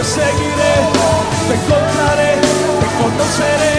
te seguiré, te encontraré, te conoceré.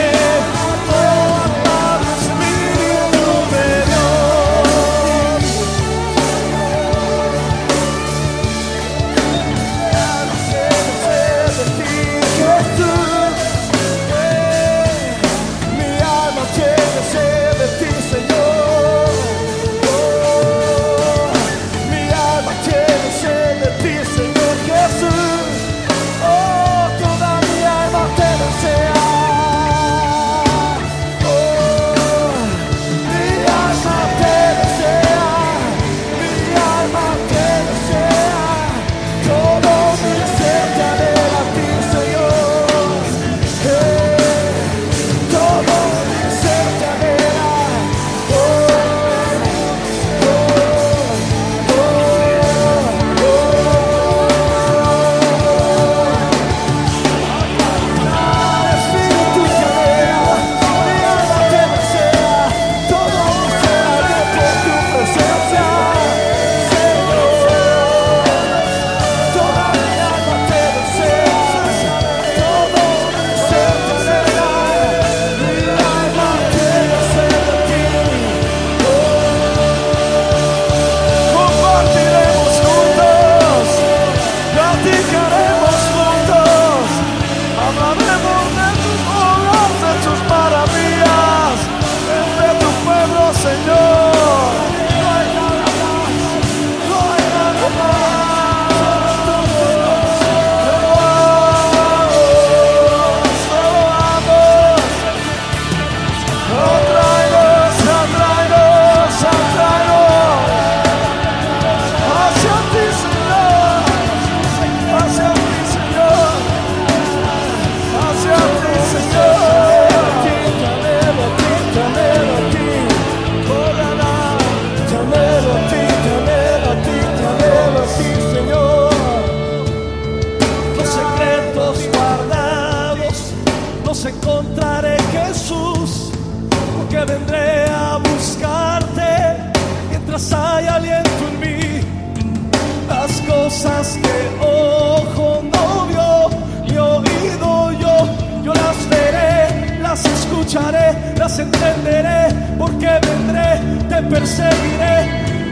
Entenderé, porque vendré, te perseguiré,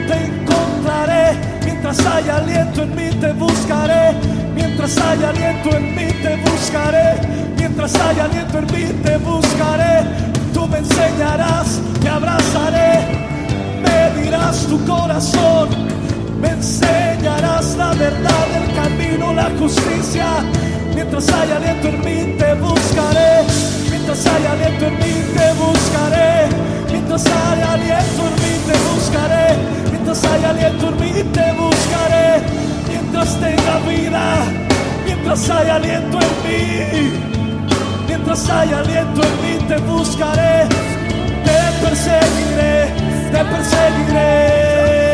te encontraré. Mientras hay aliento en mí, te buscaré. Mientras hay aliento en mí, te buscaré. Mientras hay aliento en mí, te buscaré. Tú me enseñarás, te abrazaré. Me dirás tu corazón. Me enseñarás la verdad, el camino, la justicia. Mientras hay aliento en mí, te buscaré. Mientras hay aliento en mí, mientras hay aliento en mí. Mientras hay aliento en mí, te buscaré. Te perseguiré, te perseguiré.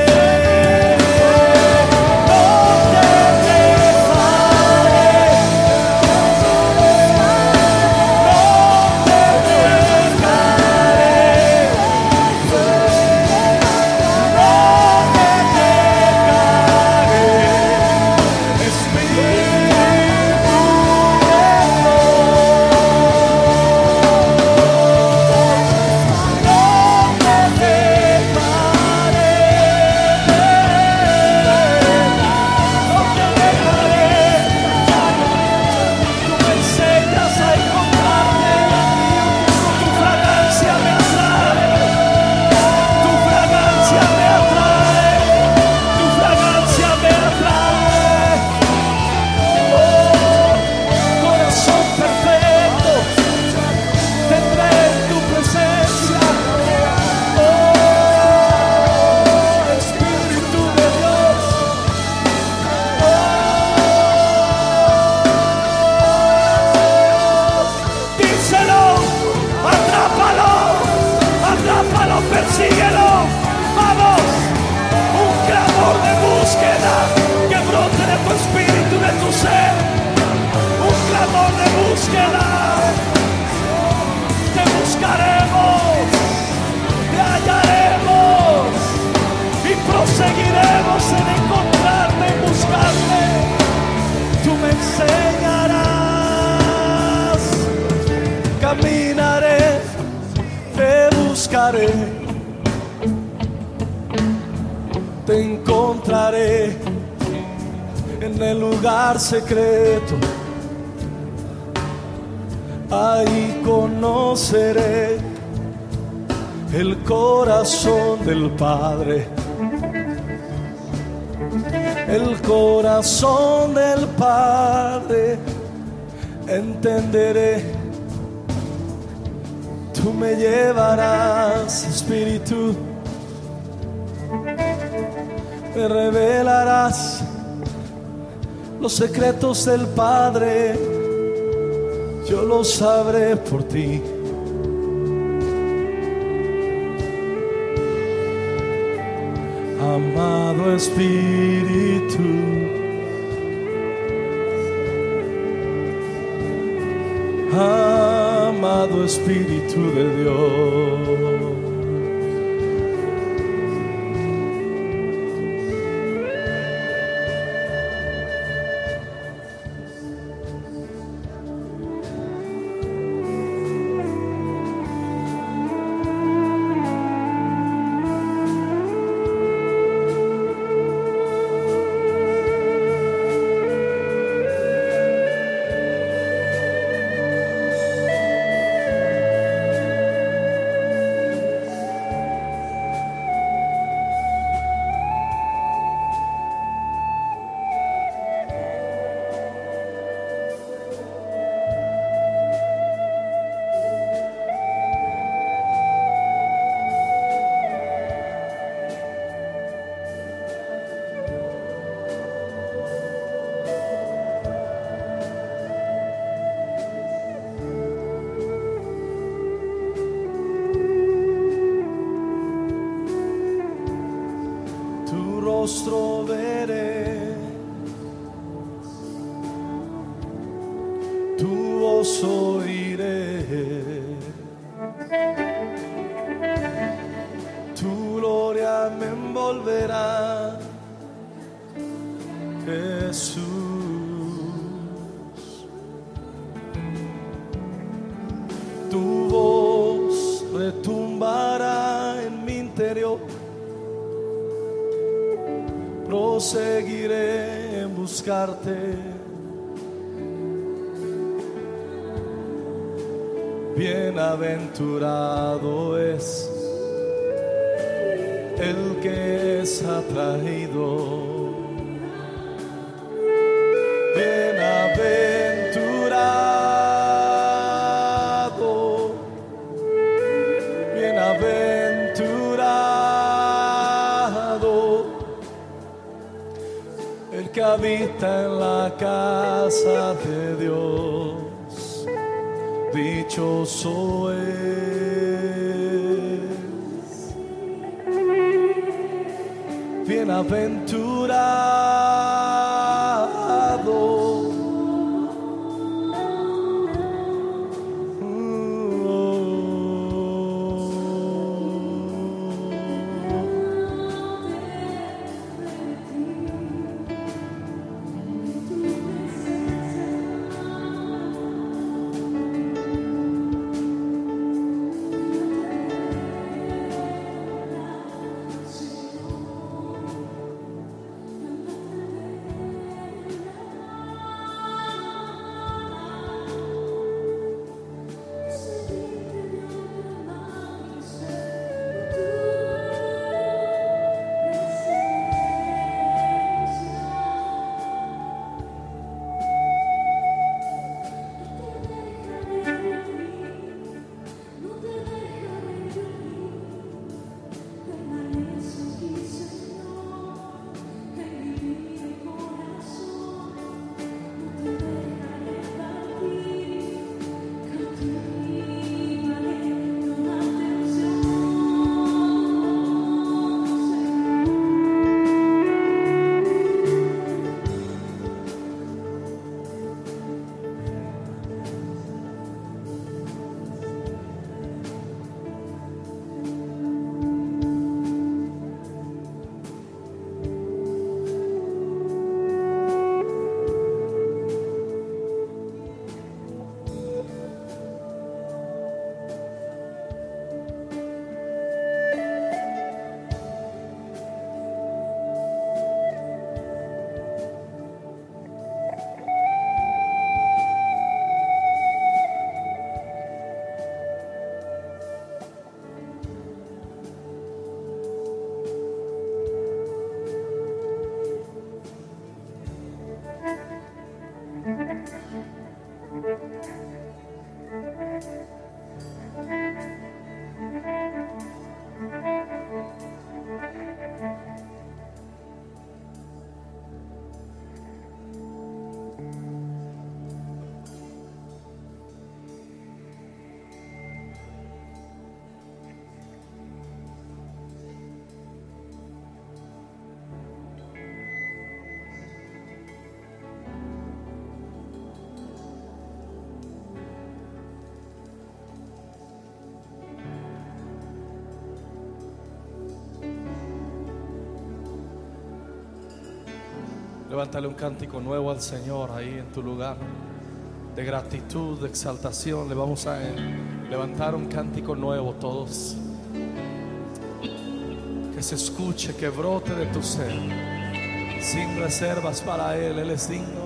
Te encontraré en el lugar secreto. Ahí conoceré el corazón del Padre. El corazón del Padre entenderé. Tú me llevarás, Espíritu. Me revelarás los secretos del Padre. Yo lo sabré por ti. Amado Espíritu, Espíritu de Dios. Tu voz oiré. gloria me envolverá. Jesús. Tu voz retumbará en mi interior. Proseguiré en buscarte. Bienaventurado es el que es atraído. Bienaventurado, bienaventurado, el que habita en la casa de Dios, dichoso es. Bienaventurado. Levántale un cántico nuevo al Señor ahí en tu lugar. De gratitud, de exaltación. Le vamos a levantar un cántico nuevo todos. Que se escuche, que brote de tu ser. Sin reservas para Él. Él es digno.